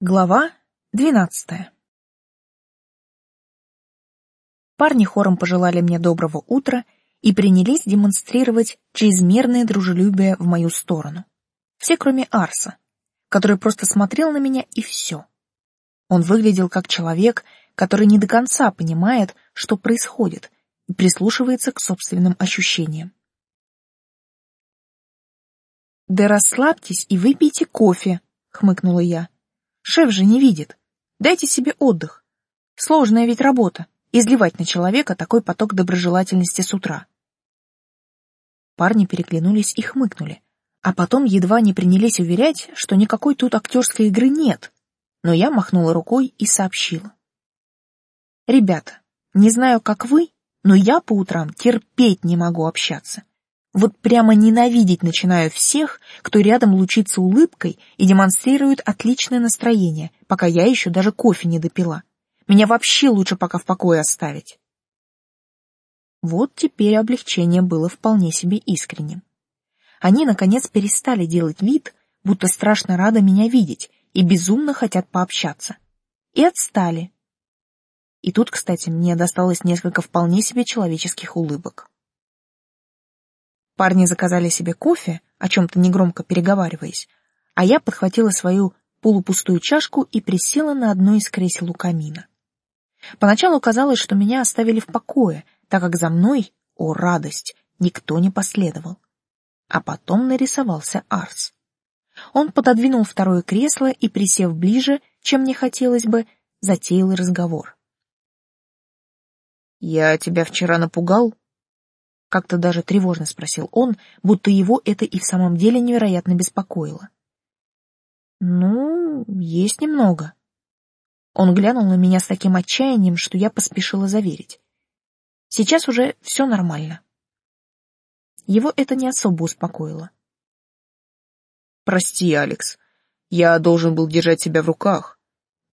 Глава двенадцатая Парни хором пожелали мне доброго утра и принялись демонстрировать чрезмерное дружелюбие в мою сторону. Все, кроме Арса, который просто смотрел на меня и все. Он выглядел как человек, который не до конца понимает, что происходит, и прислушивается к собственным ощущениям. «Да расслабьтесь и выпейте кофе», — хмыкнула я. Шеф же не видит. Дайте себе отдых. Сложная ведь работа — изливать на человека такой поток доброжелательности с утра. Парни переглянулись и хмыкнули, а потом едва не принялись уверять, что никакой тут актерской игры нет, но я махнула рукой и сообщила. «Ребята, не знаю, как вы, но я по утрам терпеть не могу общаться. Вот прямо ненавидеть начинаю всех, кто рядом лучится улыбкой и демонстрирует отличное настроение, пока я еще даже кофе не допила. Меня вообще лучше пока в покое оставить. Вот теперь облегчение было вполне себе искренним. Они, наконец, перестали делать вид, будто страшно рады меня видеть и безумно хотят пообщаться. И отстали. И тут, кстати, мне досталось несколько вполне себе человеческих улыбок. Парни заказали себе кофе, о чем-то негромко переговариваясь, а я подхватила свою полупустую чашку и присела на одно из кресел у камина. Поначалу казалось, что меня оставили в покое, так как за мной, о радость, никто не последовал. А потом нарисовался Арс. Он пододвинул второе кресло и, присев ближе, чем мне хотелось бы, затеял разговор. «Я тебя вчера напугал?» Как-то даже тревожно спросил он, будто его это и в самом деле невероятно беспокоило. Ну, есть немного. Он глянул на меня с таким отчаянием, что я поспешила заверить. Сейчас уже все нормально. Его это не особо успокоило. Прости, Алекс. Я должен был держать себя в руках.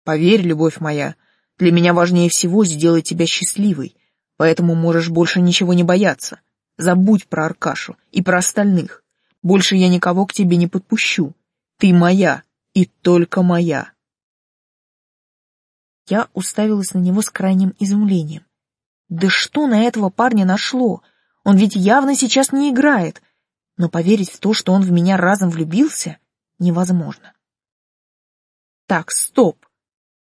Поверь, любовь моя, для меня важнее всего сделать тебя счастливой, поэтому можешь больше ничего не бояться. Забудь про Аркашу и про остальных. Больше я никого к тебе не подпущу. Ты моя и только моя. Я уставилась на него с крайним изумлением. Да что на этого парня нашло? Он ведь явно сейчас не играет. Но поверить в то, что он в меня разом влюбился, невозможно. Так, стоп.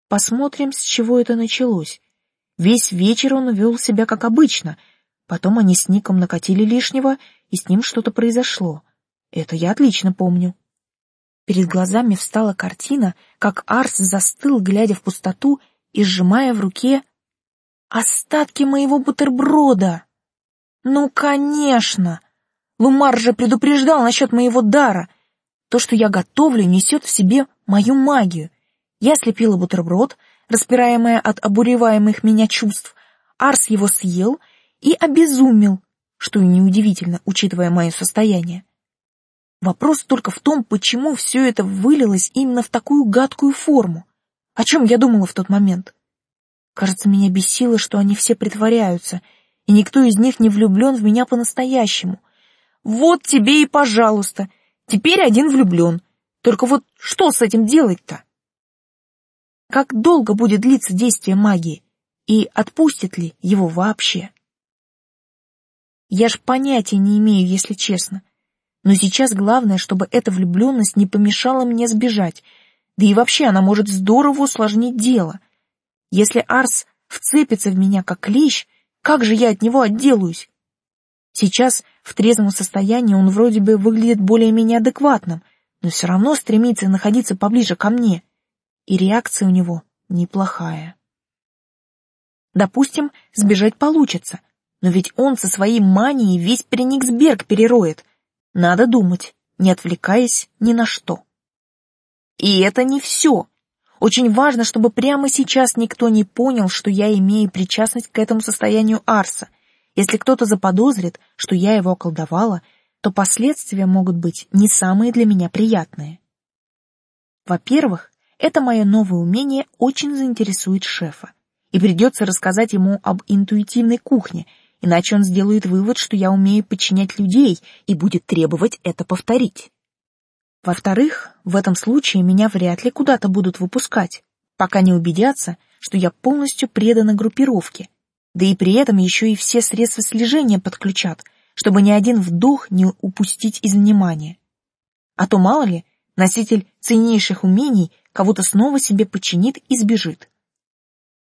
Посмотрим, с чего это началось. Весь вечер он вел себя как обычно. Потом они с Ником накатили лишнего, и с ним что-то произошло. Это я отлично помню. Перед глазами встала картина, как Арс застыл, глядя в пустоту и сжимая в руке остатки моего бутерброда. Ну, конечно! Лумар же предупреждал насчет моего дара. То, что я готовлю, несет в себе мою магию. Я слепила бутерброд, распираемая от обуреваемых меня чувств, Арс его съел и обезумел, что и неудивительно, учитывая мое состояние. Вопрос только в том, почему все это вылилось именно в такую гадкую форму. О чем я думала в тот момент? Кажется, меня бесило, что они все притворяются, и никто из них не влюблен в меня по-настоящему. Вот тебе и пожалуйста. Теперь один влюблен. Только вот что с этим делать-то? Как долго будет длиться действие магии? И отпустит ли его вообще? Я ж понятия не имею, если честно. Но сейчас главное, чтобы эта влюбленность не помешала мне сбежать. Да и вообще она может здорово усложнить дело. Если Арс вцепится в меня как клещ, как же я от него отделаюсь? Сейчас в трезвом состоянии он вроде бы выглядит более-менее адекватным, но все равно стремится находиться поближе ко мне и реакция у него неплохая. Допустим, сбежать получится, но ведь он со своей манией весь Прениксберг перероет. Надо думать, не отвлекаясь ни на что. И это не все. Очень важно, чтобы прямо сейчас никто не понял, что я имею причастность к этому состоянию Арса. Если кто-то заподозрит, что я его околдовала, то последствия могут быть не самые для меня приятные. Во-первых, это мое новое умение очень заинтересует шефа, и придется рассказать ему об интуитивной кухне, иначе он сделает вывод, что я умею подчинять людей и будет требовать это повторить. Во-вторых, в этом случае меня вряд ли куда-то будут выпускать, пока не убедятся, что я полностью предана группировке, да и при этом еще и все средства слежения подключат, чтобы ни один вдох не упустить из внимания. А то, мало ли, носитель ценнейших умений кого-то снова себе подчинит и сбежит.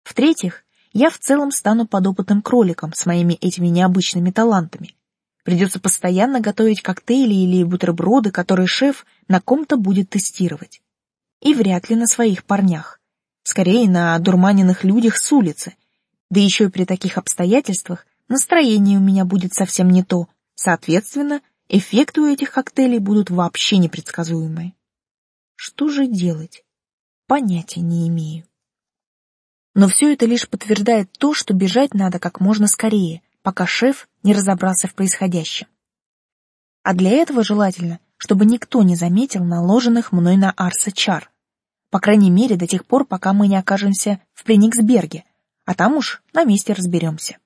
В-третьих, я в целом стану подопытным кроликом с моими этими необычными талантами. Придется постоянно готовить коктейли или бутерброды, которые шеф на ком-то будет тестировать. И вряд ли на своих парнях. Скорее, на дурманенных людях с улицы. Да еще и при таких обстоятельствах настроение у меня будет совсем не то. Соответственно, эффекты у этих коктейлей будут вообще непредсказуемые. Что же делать? Понятия не имею. Но все это лишь подтверждает то, что бежать надо как можно скорее, пока шеф не разобрался в происходящем. А для этого желательно, чтобы никто не заметил наложенных мной на Арса чар. По крайней мере, до тех пор, пока мы не окажемся в Прениксберге, а там уж на месте разберемся.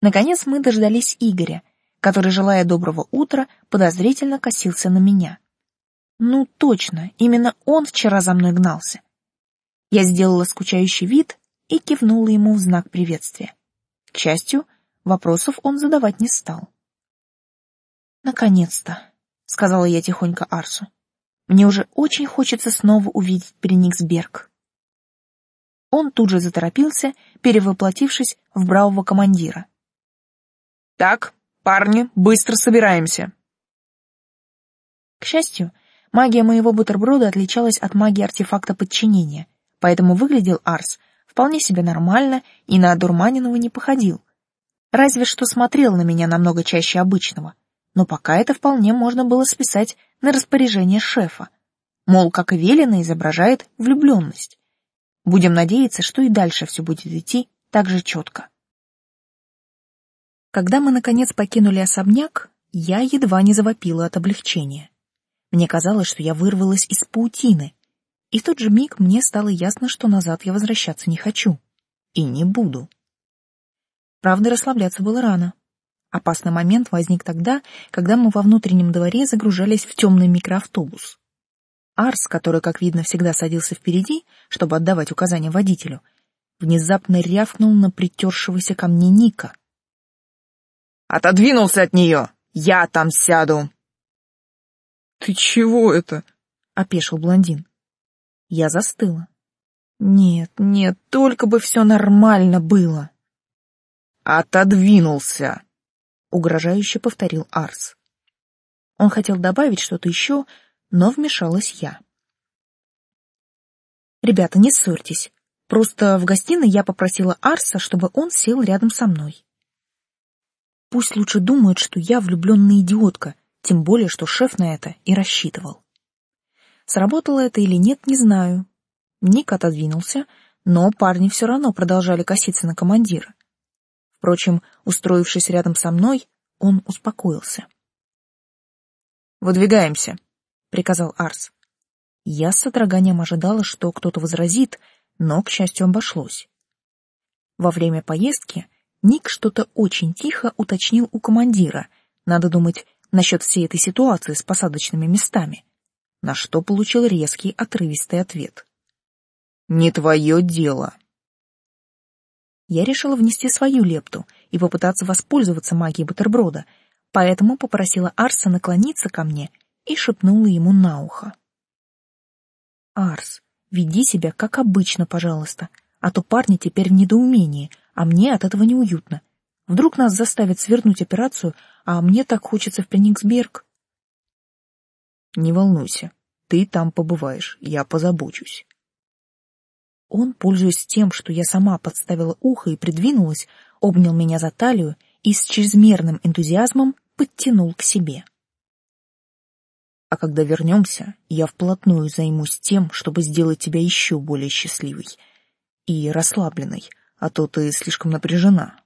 Наконец мы дождались Игоря, который, желая доброго утра, подозрительно косился на меня. Ну, точно, именно он вчера за мной гнался. Я сделала скучающий вид и кивнула ему в знак приветствия. К счастью, вопросов он задавать не стал. «Наконец-то», — сказала я тихонько Арсу. «Мне уже очень хочется снова увидеть Прениксберг». Он тут же заторопился, перевоплотившись в бравого командира. «Так, парни, быстро собираемся». К счастью, магия моего бутерброда отличалась от магии артефакта подчинения, поэтому выглядел Арс вполне себе нормально и на одурманенного не походил. Разве что смотрел на меня намного чаще обычного, но пока это вполне можно было списать на распоряжение шефа. Мол, как и велено, изображает влюбленность. Будем надеяться, что и дальше все будет идти так же четко. Когда мы, наконец, покинули особняк, я едва не завопила от облегчения. Мне казалось, что я вырвалась из паутины, и в тот же миг мне стало ясно, что назад я возвращаться не хочу. И не буду. Правда, расслабляться было рано. Опасный момент возник тогда, когда мы во внутреннем дворе загружались в темный микроавтобус. Арс, который, как видно, всегда садился впереди, чтобы отдавать указания водителю, внезапно рявкнул на притершегося ко мне Ника. «Отодвинулся от нее! Я там сяду!» «Ты чего это?» — опешил блондин. Я застыла. Нет, нет, только бы все нормально было. Отодвинулся, угрожающе повторил Арс. Он хотел добавить что-то еще, но вмешалась я. Ребята, не ссорьтесь. Просто в гостиной я попросила Арса, чтобы он сел рядом со мной. Пусть лучше думают, что я влюбленная идиотка, тем более, что шеф на это и рассчитывал. Сработало это или нет, не знаю. Ник отодвинулся, но парни все равно продолжали коситься на командира. Впрочем, устроившись рядом со мной, он успокоился. «Выдвигаемся», — приказал Арс. Я с содроганием ожидала, что кто-то возразит, но, к счастью, обошлось. Во время поездки Ник что-то очень тихо уточнил у командира, надо думать, насчет всей этой ситуации с посадочными местами на что получил резкий отрывистый ответ. «Не твое дело». Я решила внести свою лепту и попытаться воспользоваться магией бутерброда, поэтому попросила Арса наклониться ко мне и шепнула ему на ухо. «Арс, веди себя как обычно, пожалуйста, а то парни теперь в недоумении, а мне от этого неуютно. Вдруг нас заставят свернуть операцию, а мне так хочется в Прениксберг». Не волнуйся, ты там побываешь, я позабочусь. Он, пользуясь тем, что я сама подставила ухо и придвинулась, обнял меня за талию и с чрезмерным энтузиазмом подтянул к себе. А когда вернемся, я вплотную займусь тем, чтобы сделать тебя еще более счастливой и расслабленной, а то ты слишком напряжена.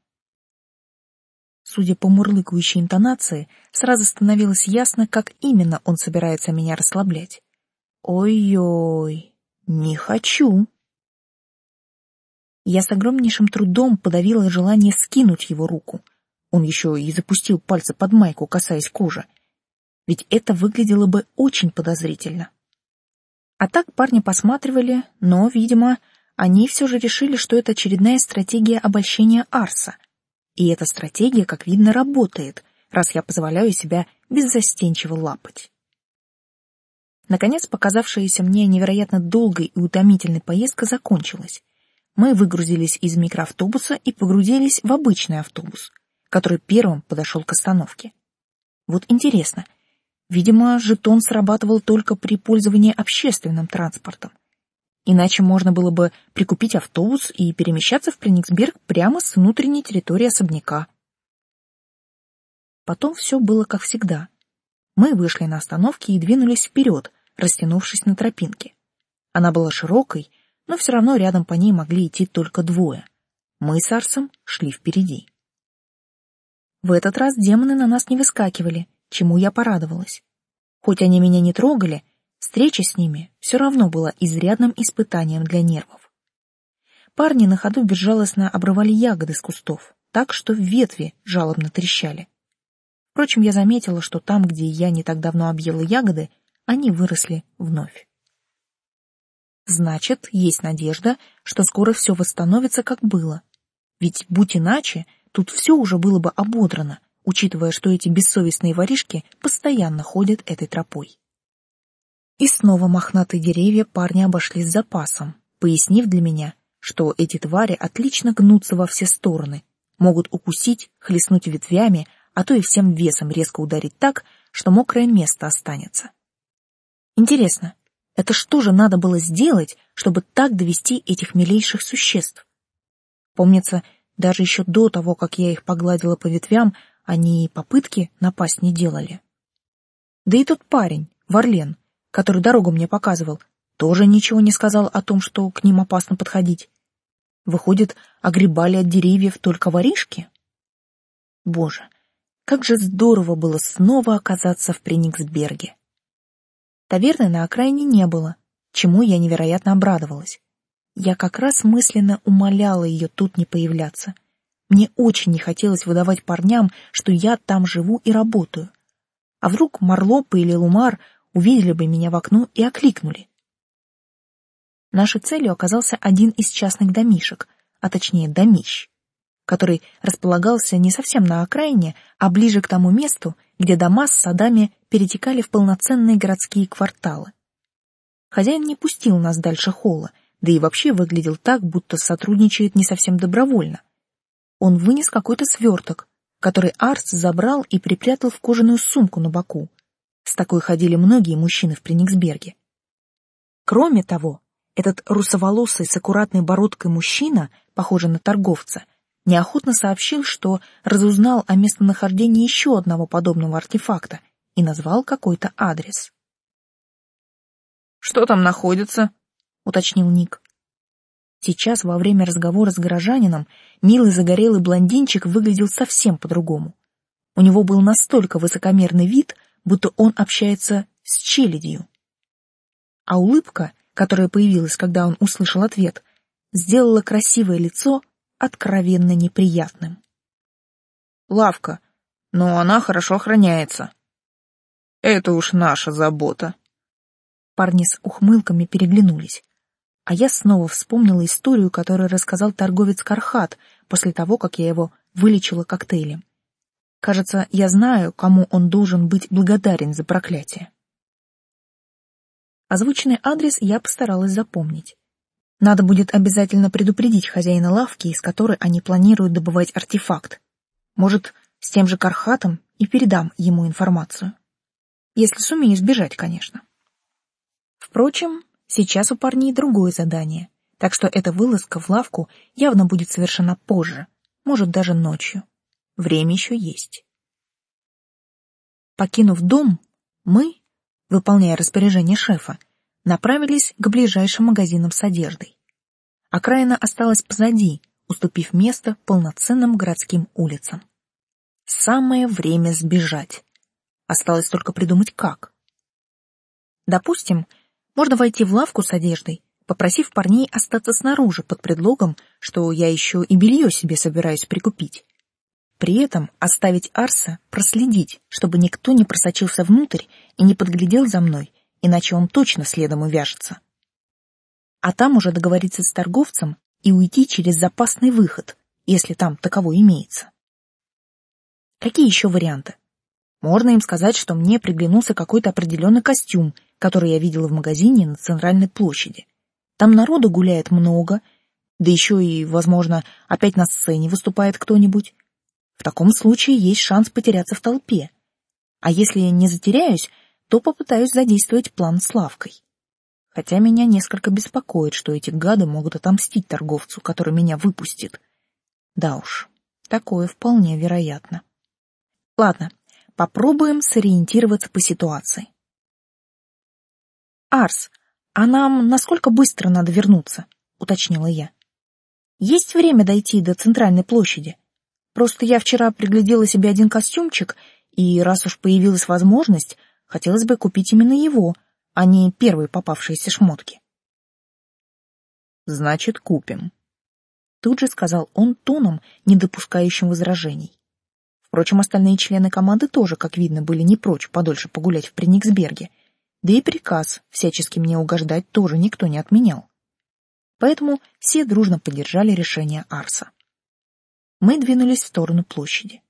Судя по мурлыкающей интонации, сразу становилось ясно, как именно он собирается меня расслаблять. Ой-ой, не хочу. Я с огромнейшим трудом подавила желание скинуть его руку. Он еще и запустил пальцы под майку, касаясь кожи. Ведь это выглядело бы очень подозрительно. А так парни посматривали, но, видимо, они все же решили, что это очередная стратегия обольщения Арса. И эта стратегия, как видно, работает, раз я позволяю себя беззастенчиво лапать. Наконец, показавшаяся мне невероятно долгой и утомительной поездка закончилась. Мы выгрузились из микроавтобуса и погрузились в обычный автобус, который первым подошел к остановке. Вот интересно, видимо, жетон срабатывал только при пользовании общественным транспортом. Иначе можно было бы прикупить автобус и перемещаться в Прениксберг прямо с внутренней территории особняка. Потом все было как всегда. Мы вышли на остановке и двинулись вперед, растянувшись на тропинке. Она была широкой, но все равно рядом по ней могли идти только двое. Мы с Арсом шли впереди. В этот раз демоны на нас не выскакивали, чему я порадовалась. Хоть они меня не трогали, встреча с ними все равно была изрядным испытанием для нервов. Парни на ходу безжалостно обрывали ягоды с кустов, так что ветви жалобно трещали. Впрочем, я заметила, что там, где я не так давно объела ягоды, они выросли вновь. Значит, есть надежда, что скоро все восстановится, как было. Ведь, будь иначе, тут все уже было бы ободрано, учитывая, что эти бессовестные воришки постоянно ходят этой тропой. И снова мохнатые деревья парни обошли с запасом, пояснив для меня, что эти твари отлично гнутся во все стороны, могут укусить, хлестнуть ветвями, а то и всем весом резко ударить так, что мокрое место останется. Интересно, это что же надо было сделать, чтобы так довести этих милейших существ? Помнится, даже еще до того, как я их погладила по ветвям, они попытки напасть не делали. Да и тот парень, Варлен, который дорогу мне показывал, тоже ничего не сказал о том, что к ним опасно подходить. Выходит, огребали от деревьев только воришки? Боже, как же здорово было снова оказаться в Прениксберге. Таверны на окраине не было, чему я невероятно обрадовалась. Я как раз мысленно умоляла ее тут не появляться. Мне очень не хотелось выдавать парням, что я там живу и работаю. А вдруг Марлопа или Лумар увидели бы меня в окно и окликнули. Нашей целью оказался один из частных домишек, а точнее домищ который располагался не совсем на окраине, а ближе к тому месту, где дома с садами перетекали в полноценные городские кварталы. Хозяин не пустил нас дальше холла, да и вообще выглядел так, будто сотрудничает не совсем добровольно. Он вынес какой-то сверток, который Арс забрал и припрятал в кожаную сумку на боку. С такой ходили многие мужчины в Прениксберге. Кроме того, этот русоволосый с аккуратной бородкой мужчина, похожий на торговца, неохотно сообщил, что разузнал о местонахождении еще одного подобного артефакта и назвал какой-то адрес. «Что там находится?» — уточнил Ник. Сейчас, во время разговора с горожанином, милый загорелый блондинчик выглядел совсем по-другому. У него был настолько высокомерный вид, будто он общается с челядью. А улыбка, которая появилась, когда он услышал ответ, сделала красивое лицо откровенно неприятным. Лавка, но она хорошо охраняется. Это уж наша забота. Парни с ухмылками переглянулись. А я снова вспомнила историю, которую рассказал торговец Кархат после того, как я его вылечила коктейлем. Кажется, я знаю, кому он должен быть благодарен за проклятие. Озвученный адрес я постаралась запомнить. Надо будет обязательно предупредить хозяина лавки, из которой они планируют добывать артефакт. Может, с тем же Кархатом и передам ему информацию. Если сумею избежать, конечно. Впрочем, сейчас у парней другое задание, так что эта вылазка в лавку явно будет совершена позже, может, даже ночью. Время еще есть. Покинув дом, мы, выполняя распоряжение шефа, направились к ближайшим магазинам с одеждой. Окраина осталась позади, уступив место полноценным городским улицам. Самое время сбежать. Осталось только придумать как. Допустим, можно войти в лавку с одеждой, попросив парней остаться снаружи под предлогом, что я еще и белье себе собираюсь прикупить. При этом оставить Арса проследить, чтобы никто не просочился внутрь и не подглядел за мной, иначе он точно следом увяжется. А там уже договориться с торговцем и уйти через запасный выход, если там таковой имеется. Какие еще варианты? Можно им сказать, что мне приглянулся какой-то определенный костюм, который я видела в магазине на центральной площади. Там народу гуляет много, да еще и, возможно, опять на сцене выступает кто-нибудь. В таком случае есть шанс потеряться в толпе. А если не затеряюсь, то попытаюсь задействовать план с лавкой. Хотя меня несколько беспокоит, что эти гады могут отомстить торговцу, который меня выпустит. Да уж, такое вполне вероятно. Ладно, попробуем сориентироваться по ситуации. Арс, а нам насколько быстро надо вернуться? уточнила я. Есть время дойти до центральной площади? Просто я вчера приглядела себе один костюмчик, и раз уж появилась возможность, хотелось бы купить именно его, а не первые попавшиеся шмотки. Значит, купим. Тут же сказал он тоном, не допускающим возражений. Впрочем, остальные члены команды тоже, как видно, были не прочь подольше погулять в Прениксберге, да и приказ всячески мне угождать тоже никто не отменял. Поэтому все дружно поддержали решение Арса. Мы двинулись в сторону площади.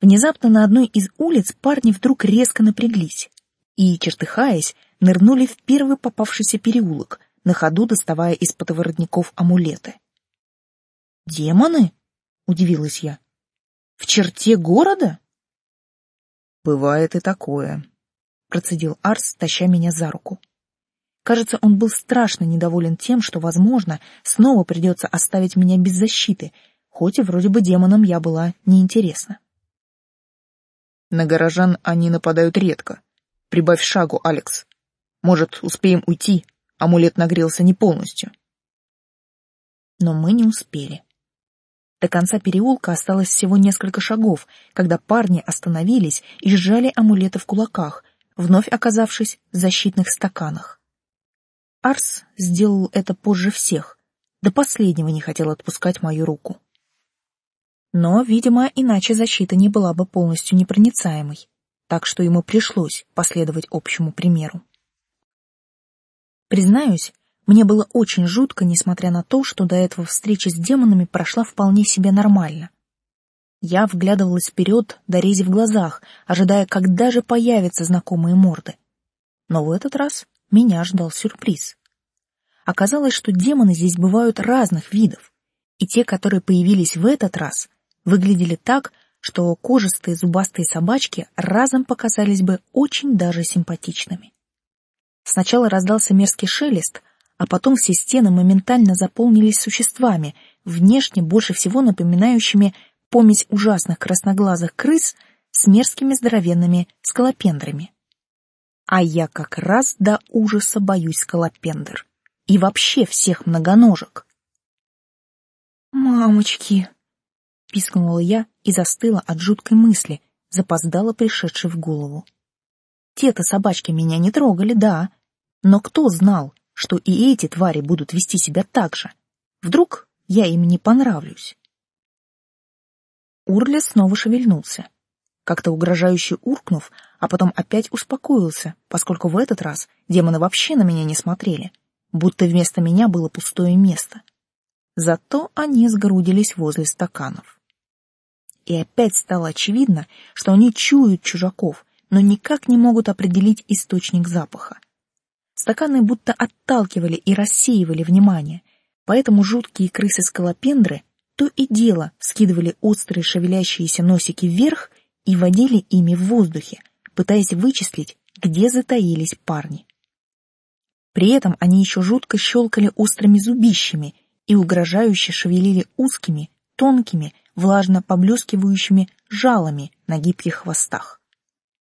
Внезапно на одной из улиц парни вдруг резко напряглись и, чертыхаясь, нырнули в первый попавшийся переулок, на ходу доставая из-под воротников амулеты. «Демоны?» — удивилась я. В черте города? Бывает и такое, процедил Арс, таща меня за руку. Кажется, он был страшно недоволен тем, что, возможно, снова придется оставить меня без защиты, хоть и вроде бы демонам я была неинтересна. На горожан они нападают редко. Прибавь шагу, Алекс. Может, успеем уйти? Амулет нагрелся не полностью. Но мы не успели. До конца переулка осталось всего несколько шагов, когда парни остановились и сжали амулеты в кулаках, вновь оказавшись в защитных стаканах. Арс сделал это позже всех, до последнего не хотел отпускать мою руку. Но, видимо, иначе защита не была бы полностью непроницаемой, так что ему пришлось последовать общему примеру. Признаюсь, мне было очень жутко, несмотря на то, что до этого встреча с демонами прошла вполне себе нормально. Я вглядывалась вперед, дорези в глазах, ожидая, когда же появятся знакомые морды. Но в этот раз меня ждал сюрприз. Оказалось, что демоны здесь бывают разных видов, и те, которые появились в этот раз, выглядели так, что кожистые зубастые собачки разом показались бы очень даже симпатичными. Сначала раздался мерзкий шелест, а потом все стены моментально заполнились существами, внешне больше всего напоминающими помесь ужасных красноглазых крыс с мерзкими здоровенными скалопендрами. А я как раз до ужаса боюсь скалопендр. И вообще всех многоножек. «Мамочки!» — пискнула я и застыла от жуткой мысли, запоздала пришедшей в голову. Те-то собачки меня не трогали, да, но кто знал, что и эти твари будут вести себя так же. Вдруг я им не понравлюсь. Урля снова шевельнулся, как-то угрожающе уркнув, а потом опять успокоился, поскольку в этот раз демоны вообще на меня не смотрели, будто вместо меня было пустое место. Зато они сгрудились возле стаканов. И опять стало очевидно, что они чуют чужаков, но никак не могут определить источник запаха. Стаканы будто отталкивали и рассеивали внимание, поэтому жуткие крысы-скалопендры то и дело скидывали острые шевелящиеся носики вверх и водили ими в воздухе, пытаясь вычислить, где затаились парни. При этом они еще жутко щелкали острыми зубищами и угрожающе шевелили узкими, тонкими, влажно поблескивающими жалами на гибких хвостах.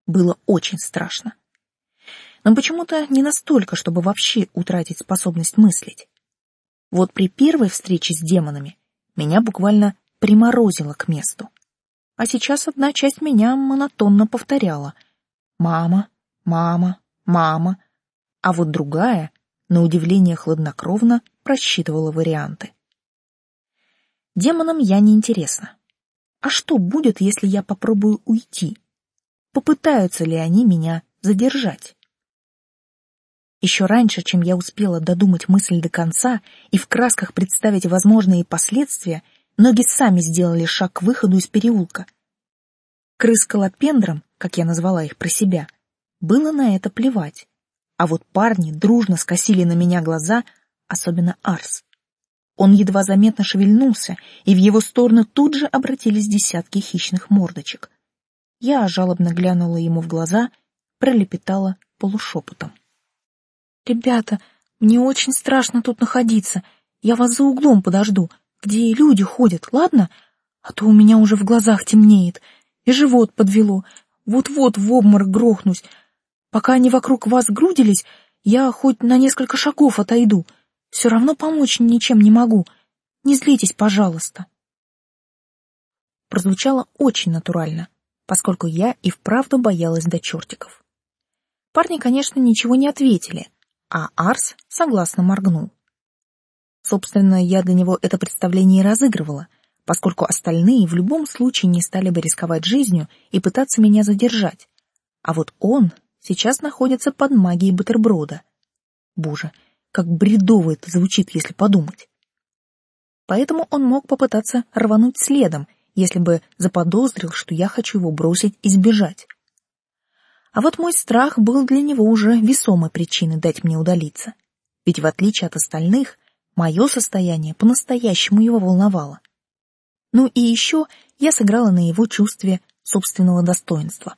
Было очень страшно но почему-то не настолько, чтобы вообще утратить способность мыслить. Вот при первой встрече с демонами меня буквально приморозило к месту. А сейчас одна часть меня монотонно повторяла «мама, мама, мама», а вот другая, на удивление хладнокровно, просчитывала варианты. Демонам я не интересна. А что будет, если я попробую уйти? Попытаются ли они меня задержать? Еще раньше, чем я успела додумать мысль до конца и в красках представить возможные последствия, ноги сами сделали шаг к выходу из переулка. Крыс колопендром, как я назвала их про себя, было на это плевать. А вот парни дружно скосили на меня глаза, особенно Арс. Он едва заметно шевельнулся, и в его сторону тут же обратились десятки хищных мордочек. Я жалобно глянула ему в глаза, пролепетала полушепотом. «Ребята, мне очень страшно тут находиться. Я вас за углом подожду, где люди ходят, ладно? А то у меня уже в глазах темнеет, и живот подвело. Вот-вот в обморок грохнусь. Пока они вокруг вас грудились, я хоть на несколько шагов отойду. Все равно помочь ничем не могу. Не злитесь, пожалуйста. Прозвучало очень натурально, поскольку я и вправду боялась до чертиков. Парни, конечно, ничего не ответили, а Арс согласно моргнул. Собственно, я для него это представление и разыгрывала, поскольку остальные в любом случае не стали бы рисковать жизнью и пытаться меня задержать. А вот он сейчас находится под магией бутерброда. Боже, как бредово это звучит, если подумать. Поэтому он мог попытаться рвануть следом, если бы заподозрил, что я хочу его бросить и сбежать. А вот мой страх был для него уже весомой причиной дать мне удалиться. Ведь в отличие от остальных, мое состояние по-настоящему его волновало. Ну и еще я сыграла на его чувстве собственного достоинства.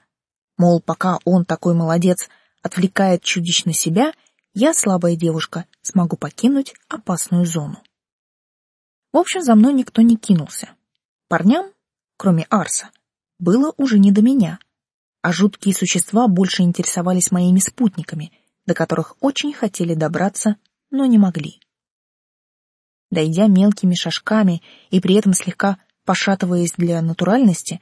Мол, пока он такой молодец, отвлекает чудищ на себя, я, слабая девушка, смогу покинуть опасную зону. В общем, за мной никто не кинулся. Парням, кроме Арса, было уже не до меня — а жуткие существа больше интересовались моими спутниками, до которых очень хотели добраться, но не могли. Дойдя мелкими шажками и при этом слегка пошатываясь для натуральности,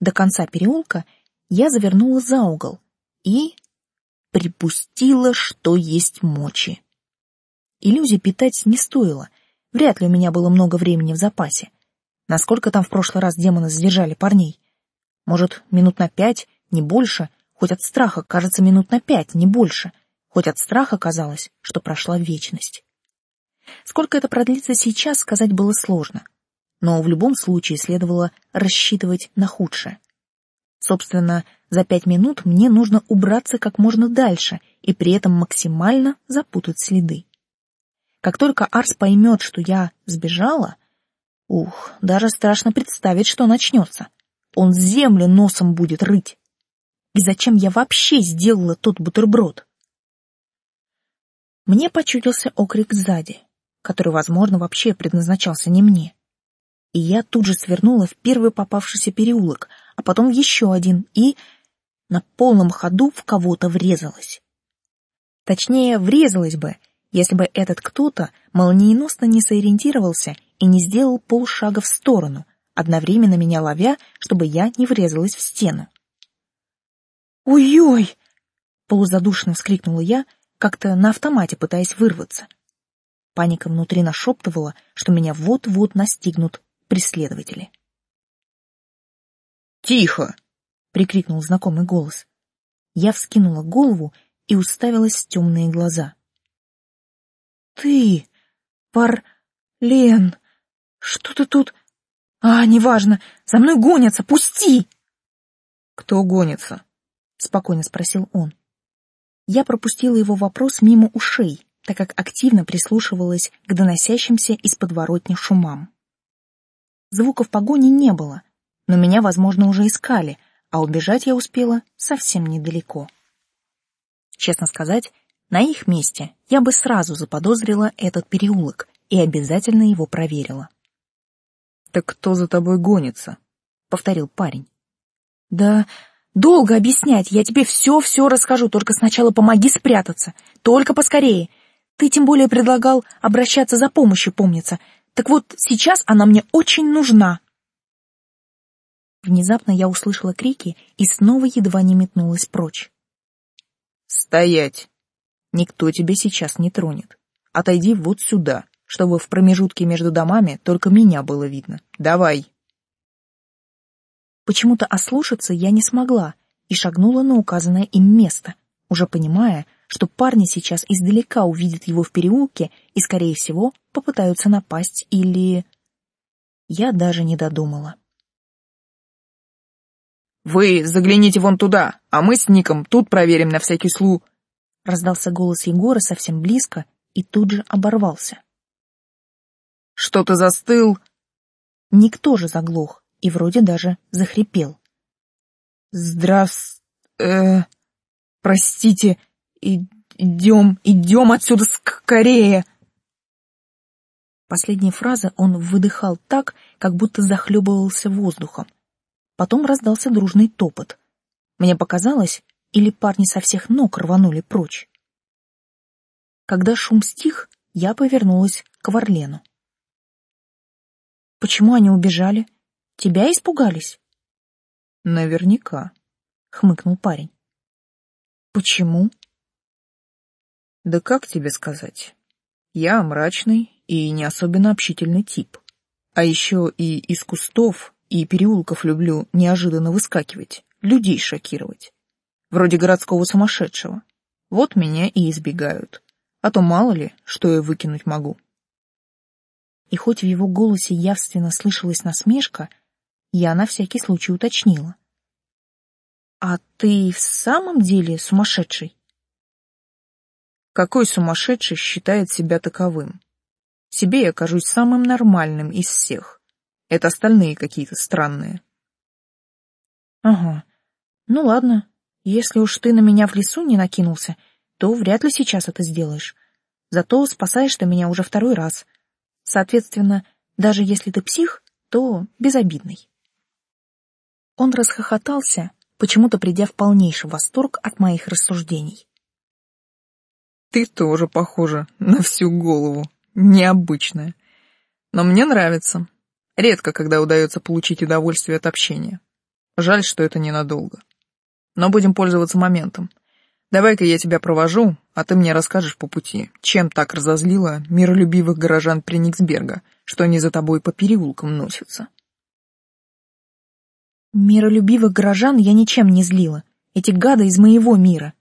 до конца переулка я завернула за угол и припустила, что есть мочи. Иллюзий питать не стоило, вряд ли у меня было много времени в запасе. Насколько там в прошлый раз демоны задержали парней? Может, минут на пять не больше, хоть от страха, кажется, минут на пять, не больше, хоть от страха казалось, что прошла вечность. Сколько это продлится сейчас, сказать было сложно, но в любом случае следовало рассчитывать на худшее. Собственно, за пять минут мне нужно убраться как можно дальше и при этом максимально запутать следы. Как только Арс поймет, что я сбежала, ух, даже страшно представить, что начнется. Он землю носом будет рыть. И зачем я вообще сделала тот бутерброд? Мне почудился окрик сзади, который, возможно, вообще предназначался не мне. И я тут же свернула в первый попавшийся переулок, а потом еще один, и на полном ходу в кого-то врезалась. Точнее, врезалась бы, если бы этот кто-то молниеносно не сориентировался и не сделал полшага в сторону, одновременно меня ловя, чтобы я не врезалась в стену. «Ой-ой!» — полузадушенно вскрикнула я, как-то на автомате пытаясь вырваться. Паника внутри нашептывала, что меня вот-вот настигнут преследователи. «Тихо!» — прикрикнул знакомый голос. Я вскинула голову и уставилась в темные глаза. «Ты, пар... Лен, что ты тут...» «А, неважно, за мной гонятся, пусти!» «Кто гонится?» — спокойно спросил он. Я пропустила его вопрос мимо ушей, так как активно прислушивалась к доносящимся из подворотни шумам. Звуков погони не было, но меня, возможно, уже искали, а убежать я успела совсем недалеко. Честно сказать, на их месте я бы сразу заподозрила этот переулок и обязательно его проверила. «Так кто за тобой гонится?» — повторил парень. «Да Долго объяснять, я тебе все-все расскажу, только сначала помоги спрятаться. Только поскорее. Ты тем более предлагал обращаться за помощью, помнится. Так вот, сейчас она мне очень нужна. Внезапно я услышала крики и снова едва не метнулась прочь. «Стоять! Никто тебя сейчас не тронет. Отойди вот сюда, чтобы в промежутке между домами только меня было видно. Давай!» Почему-то ослушаться я не смогла и шагнула на указанное им место, уже понимая, что парни сейчас издалека увидят его в переулке и, скорее всего, попытаются напасть или... Я даже не додумала. «Вы загляните вон туда, а мы с Ником тут проверим на всякий слу...» Раздался голос Егора совсем близко и тут же оборвался. «Что ты застыл?» Ник тоже заглох и вроде даже захрипел. «Здравс... э... простите, идем, идем отсюда скорее!» Последние фразы он выдыхал так, как будто захлебывался воздухом. Потом раздался дружный топот. Мне показалось, или парни со всех ног рванули прочь. Когда шум стих, я повернулась к Варлену. «Почему они убежали? Тебя испугались?» «Наверняка», — хмыкнул парень. «Почему?» «Да как тебе сказать? Я мрачный и не особенно общительный тип. А еще и из кустов и переулков люблю неожиданно выскакивать, людей шокировать. Вроде городского сумасшедшего. Вот меня и избегают. А то мало ли, что я выкинуть могу. И хоть в его голосе явственно слышалась насмешка, я на всякий случай уточнила. «А ты в самом деле сумасшедший?» Какой сумасшедший считает себя таковым? Себе я кажусь самым нормальным из всех. Это остальные какие-то странные. Ага. Ну ладно. Если уж ты на меня в лесу не накинулся, то вряд ли сейчас это сделаешь. Зато спасаешь ты меня уже второй раз. Соответственно, даже если ты псих, то безобидный. Он расхохотался, почему-то придя в полнейший восторг от моих рассуждений. Ты тоже похожа на всю голову. Необычная. Но мне нравится. Редко, когда удается получить удовольствие от общения. Жаль, что это ненадолго. Но будем пользоваться моментом. Давай-ка я тебя провожу, а ты мне расскажешь по пути, чем так разозлила миролюбивых горожан Прениксберга, что они за тобой по переулкам носятся. Миролюбивых горожан я ничем не злила. Эти гады из моего мира,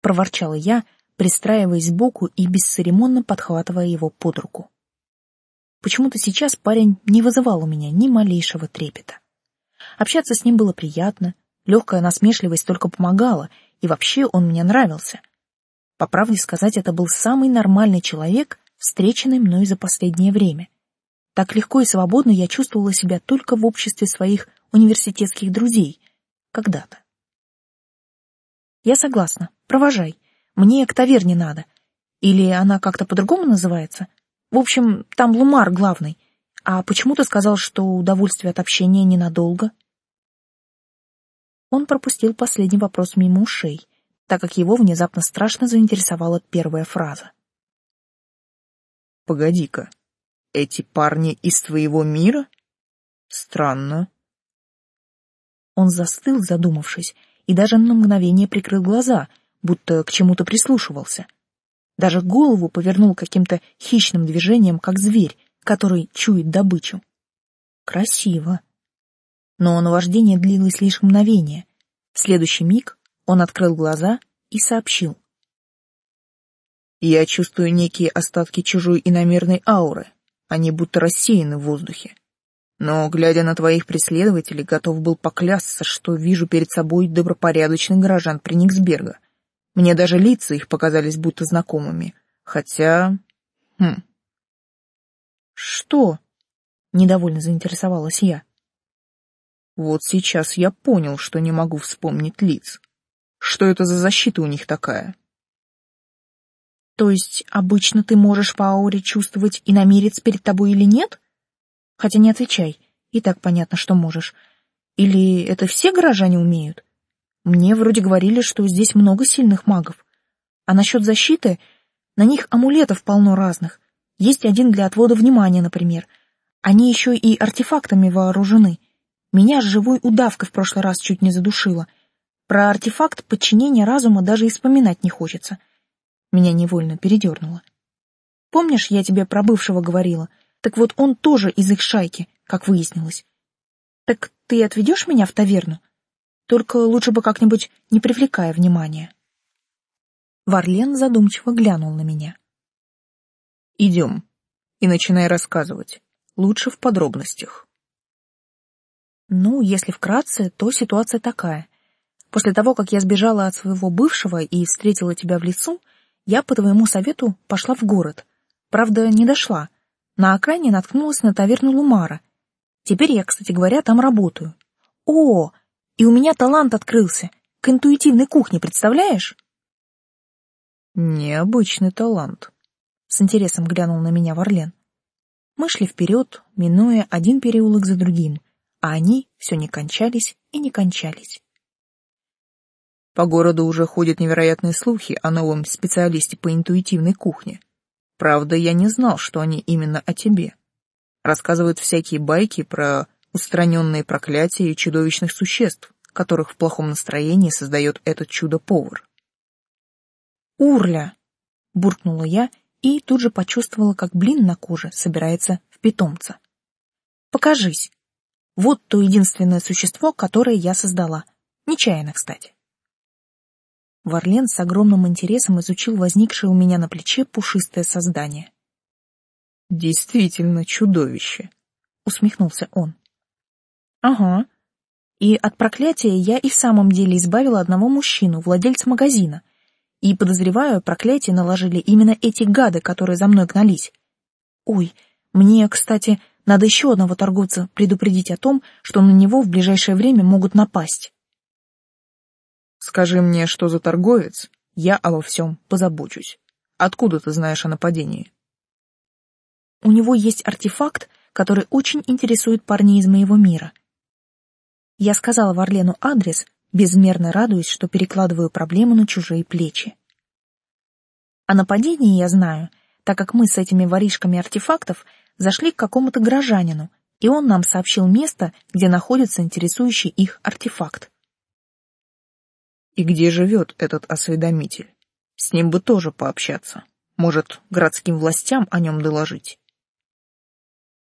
проворчала я, пристраиваясь сбоку и бесцеремонно подхватывая его под руку. Почему-то сейчас парень не вызывал у меня ни малейшего трепета. Общаться с ним было приятно, легкая насмешливость только помогала, и вообще он мне нравился. По правде сказать, это был самый нормальный человек, встреченный мной за последнее время. Так легко и свободно я чувствовала себя только в обществе своих университетских друзей. Когда-то. Я согласна. Провожай. Мне к таверне надо. Или она как-то по-другому называется? В общем, там Лумар главный. А почему ты сказал, что удовольствие от общения ненадолго? Он пропустил последний вопрос мимо ушей, так как его внезапно страшно заинтересовала первая фраза. «Погоди-ка, эти парни из твоего мира? Странно». Он застыл, задумавшись, и даже на мгновение прикрыл глаза, будто к чему-то прислушивался. Даже голову повернул каким-то хищным движением, как зверь, который чует добычу. Красиво но наваждение длилось лишь мгновение. В следующий миг он открыл глаза и сообщил. «Я чувствую некие остатки чужой иномерной ауры, они будто рассеяны в воздухе. Но, глядя на твоих преследователей, готов был поклясться, что вижу перед собой добропорядочных горожан Прениксберга. Мне даже лица их показались будто знакомыми, хотя... Хм... «Что?» — недовольно заинтересовалась я. Вот сейчас я понял, что не могу вспомнить лиц. Что это за защита у них такая? То есть обычно ты можешь по ауре чувствовать и намерец перед тобой или нет? Хотя не отвечай, и так понятно, что можешь. Или это все горожане умеют? Мне вроде говорили, что здесь много сильных магов. А насчет защиты, на них амулетов полно разных. Есть один для отвода внимания, например. Они еще и артефактами вооружены — меня с живой удавкой в прошлый раз чуть не задушило. Про артефакт подчинения разума даже и вспоминать не хочется. Меня невольно передернуло. Помнишь, я тебе про бывшего говорила? Так вот он тоже из их шайки, как выяснилось. Так ты отведешь меня в таверну? Только лучше бы как-нибудь не привлекая внимания. Варлен задумчиво глянул на меня. Идем. И начинай рассказывать. Лучше в подробностях. Ну, если вкратце, то ситуация такая. После того, как я сбежала от своего бывшего и встретила тебя в лесу, я по твоему совету пошла в город. Правда, не дошла. На окраине наткнулась на таверну Лумара. Теперь я, кстати говоря, там работаю. О, и у меня талант открылся. К интуитивной кухне, представляешь? Необычный талант. С интересом глянул на меня Варлен. Мы шли вперед, минуя один переулок за другим, а они все не кончались и не кончались. По городу уже ходят невероятные слухи о новом специалисте по интуитивной кухне. Правда, я не знал, что они именно о тебе. Рассказывают всякие байки про устраненные проклятия и чудовищных существ, которых в плохом настроении создает этот чудо-повар. «Урля!» — буркнула я и тут же почувствовала, как блин на коже собирается в питомца. «Покажись. Вот то единственное существо, которое я создала. Нечаянно, кстати». Варлен с огромным интересом изучил возникшее у меня на плече пушистое создание. «Действительно чудовище», — усмехнулся он. «Ага. И от проклятия я и в самом деле избавила одного мужчину, владельца магазина. И, подозреваю, проклятие наложили именно эти гады, которые за мной гнались. Ой, мне, кстати, надо еще одного торговца предупредить о том, что на него в ближайшее время могут напасть». Скажи мне, что за торговец, я обо всем позабочусь. Откуда ты знаешь о нападении? У него есть артефакт, который очень интересует парней из моего мира. Я сказала Варлену адрес, безмерно радуясь, что перекладываю проблему на чужие плечи. О нападении я знаю, так как мы с этими воришками артефактов зашли к какому-то горожанину, и он нам сообщил место, где находится интересующий их артефакт. И где живет этот осведомитель? С ним бы тоже пообщаться. Может, городским властям о нем доложить?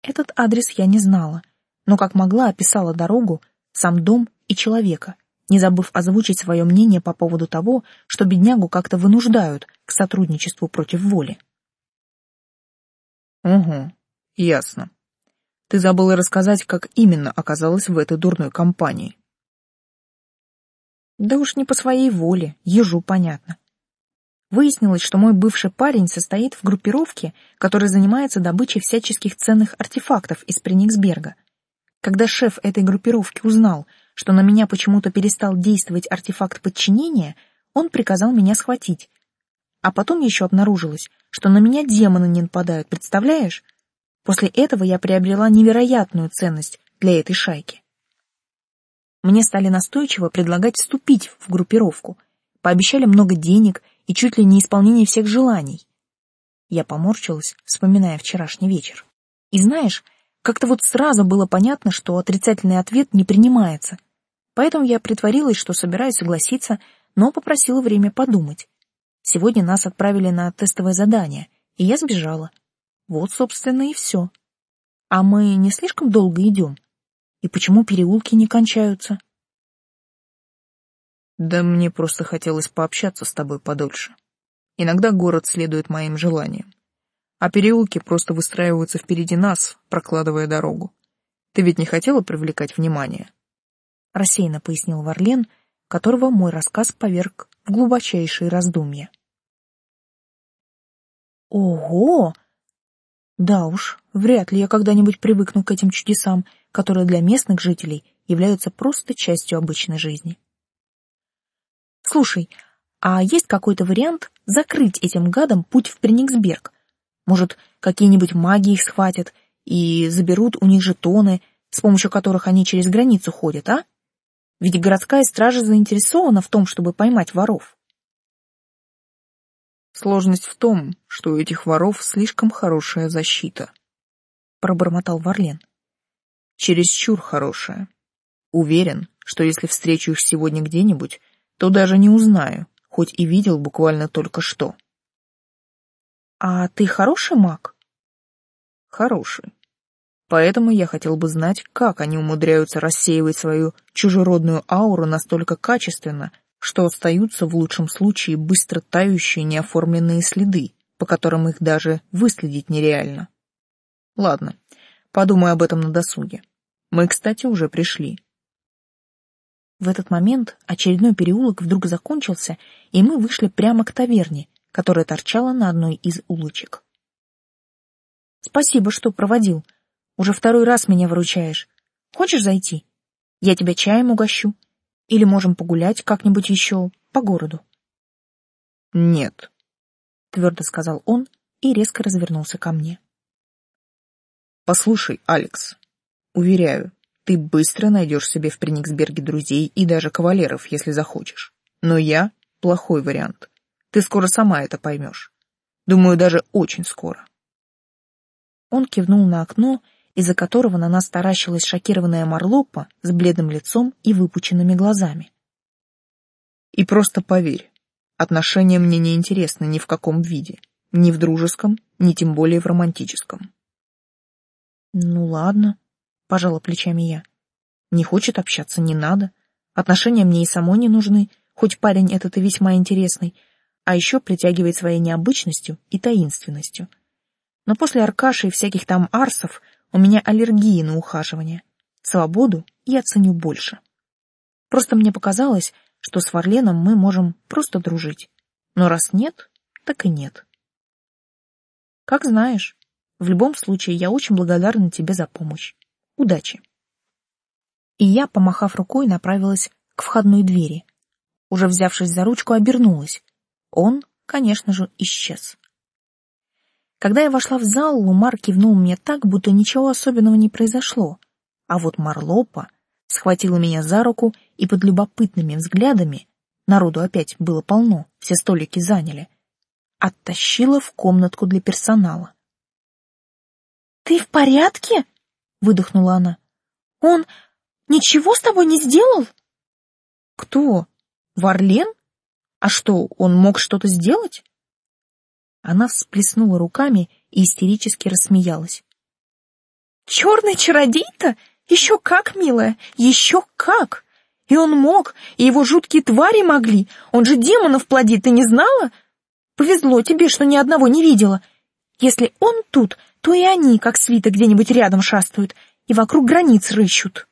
Этот адрес я не знала, но как могла описала дорогу, сам дом и человека, не забыв озвучить свое мнение по поводу того, что беднягу как-то вынуждают к сотрудничеству против воли. Угу, ясно. Ты забыла рассказать, как именно оказалась в этой дурной компании. Да уж не по своей воле, ежу понятно. Выяснилось, что мой бывший парень состоит в группировке, которая занимается добычей всяческих ценных артефактов из Прениксберга. Когда шеф этой группировки узнал, что на меня почему-то перестал действовать артефакт подчинения, он приказал меня схватить. А потом еще обнаружилось, что на меня демоны не нападают, представляешь? После этого я приобрела невероятную ценность для этой шайки. Мне стали настойчиво предлагать вступить в группировку. Пообещали много денег и чуть ли не исполнение всех желаний. Я поморщилась, вспоминая вчерашний вечер. И знаешь, как-то вот сразу было понятно, что отрицательный ответ не принимается. Поэтому я притворилась, что собираюсь согласиться, но попросила время подумать. Сегодня нас отправили на тестовое задание, и я сбежала. Вот, собственно, и все. А мы не слишком долго идем? И почему переулки не кончаются? Да мне просто хотелось пообщаться с тобой подольше. Иногда город следует моим желаниям. А переулки просто выстраиваются впереди нас, прокладывая дорогу. Ты ведь не хотела привлекать внимание? Рассеянно пояснил Варлен, которого мой рассказ поверг в глубочайшие раздумья. Ого! Да уж, вряд ли я когда-нибудь привыкну к этим чудесам, которые для местных жителей являются просто частью обычной жизни. Слушай, а есть какой-то вариант закрыть этим гадам путь в Прениксберг? Может, какие-нибудь маги их схватят и заберут у них жетоны, с помощью которых они через границу ходят, а? Ведь городская стража заинтересована в том, чтобы поймать воров. Сложность в том, что у этих воров слишком хорошая защита, пробормотал Варлен. Чересчур хорошая. Уверен, что если встречу их сегодня где-нибудь, то даже не узнаю, хоть и видел буквально только что. А ты хороший маг? Хороший. Поэтому я хотел бы знать, как они умудряются рассеивать свою чужеродную ауру настолько качественно, что остаются в лучшем случае быстро тающие неоформленные следы, по которым их даже выследить нереально. Ладно, подумай об этом на досуге. Мы, кстати, уже пришли. В этот момент очередной переулок вдруг закончился, и мы вышли прямо к таверне, которая торчала на одной из улочек. Спасибо, что проводил. Уже второй раз меня выручаешь. Хочешь зайти? Я тебя чаем угощу. Или можем погулять как-нибудь еще по городу. Нет, твердо сказал он и резко развернулся ко мне. Послушай, Алекс, уверяю, ты быстро найдешь себе в Прениксберге друзей и даже кавалеров, если захочешь. Но я — плохой вариант. Ты скоро сама это поймешь. Думаю, даже очень скоро. Он кивнул на окно, из-за которого на нас таращилась шокированная Марлопа с бледным лицом и выпученными глазами. И просто поверь, отношения мне не интересны ни в каком виде, ни в дружеском, ни тем более в романтическом. Ну ладно, пожала плечами я. Не хочет общаться, не надо. Отношения мне и самой не нужны, хоть парень этот и весьма интересный, а еще притягивает своей необычностью и таинственностью. Но после Аркаши и всяких там арсов у меня аллергии на ухаживание. Свободу я ценю больше. Просто мне показалось, что с Варленом мы можем просто дружить. Но раз нет, так и нет. Как знаешь, в любом случае я очень благодарна тебе за помощь. Удачи. И я, помахав рукой, направилась к входной двери. Уже взявшись за ручку, обернулась. Он, конечно же, исчез. Когда я вошла в зал, Лумар кивнул мне так, будто ничего особенного не произошло. А вот Марлопа схватила меня за руку и под любопытными взглядами, народу опять было полно, все столики заняли, оттащила в комнатку для персонала. «Ты в порядке?» выдохнула она. Он ничего с тобой не сделал? Кто? Варлен? А что, он мог что-то сделать? Она всплеснула руками и истерически рассмеялась. Черный чародей-то? Еще как, милая, еще как! И он мог, и его жуткие твари могли. Он же демонов плодит, ты не знала? Повезло тебе, что ни одного не видела. Если он тут, то и они, как свита, где-нибудь рядом шастают и вокруг границ рыщут.